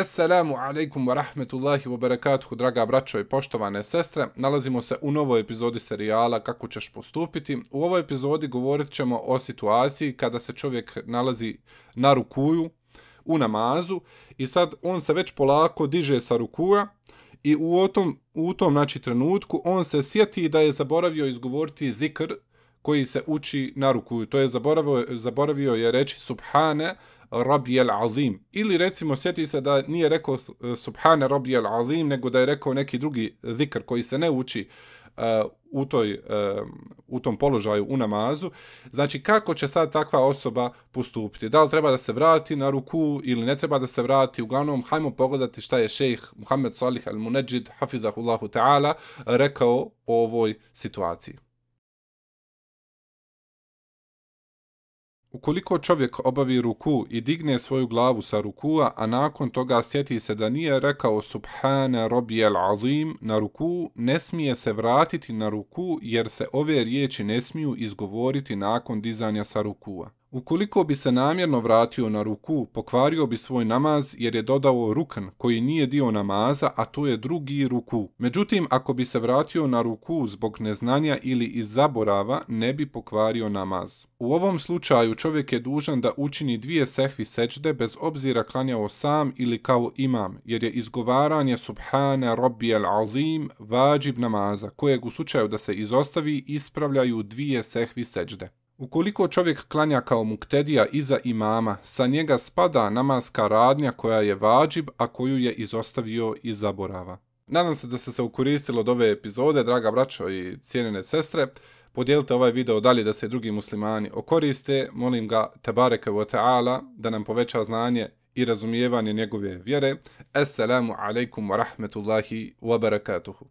Assalamu alaikum wa rahmetullahi wa barakatuhu, draga braćo i poštovane sestre. Nalazimo se u novoj epizodi serijala Kako ćeš postupiti. U ovoj epizodi govorit ćemo o situaciji kada se čovjek nalazi na rukuju u namazu i sad on se već polako diže sa rukuja i u tom, u tom znači, trenutku on se sjeti da je zaboravio izgovoriti zikr koji se uči na rukuju. To je zaboravio, zaboravio je reći subhane, rabijel azim. Ili recimo sjeti se da nije rekao eh, subhane rabijel azim, nego da je rekao neki drugi zikr koji se ne uči uh, u, toj, uh, u tom položaju u namazu. Znači kako će sad takva osoba postupiti? Da li treba da se vrati na ruku ili ne treba da se vrati? Uglavnom, hajmo pogledati šta je šejh Muhammed Salih al-Munajjid, hafizahullahu ta'ala, rekao o ovoj situaciji. Ukoliko čovjek obavi ruku i digne svoju glavu sa rukua, a nakon toga sjeti se da nije rekao Subhane Robijel Azim na ruku, ne smije se vratiti na ruku jer se ove riječi ne smiju izgovoriti nakon dizanja sa rukua. Ukoliko bi se namjerno vratio na ruku, pokvario bi svoj namaz jer je dodao rukan koji nije dio namaza, a to je drugi ruku. Međutim, ako bi se vratio na ruku zbog neznanja ili iz zaborava, ne bi pokvario namaz. U ovom slučaju čovjek je dužan da učini dvije sehvi seđde bez obzira klanjao sam ili kao imam, jer je izgovaranje Subhane Rabbijel Azim vađib namaza, kojeg u slučaju da se izostavi ispravljaju dvije sehvi seđde. Ukoliko čovjek klanja kao muktedija iza imama, sa njega spada namaska radnja koja je vađib, a koju je izostavio i zaborava. Nadam se da ste se ukoristili od ove epizode, draga braćo i cijenine sestre. Podijelite ovaj video dalje da se drugi muslimani okoriste. Molim ga, tebareke wa ta'ala, da nam poveća znanje i razumijevanje njegove vjere. Assalamu alaikum wa rahmetullahi wa barakatuhu.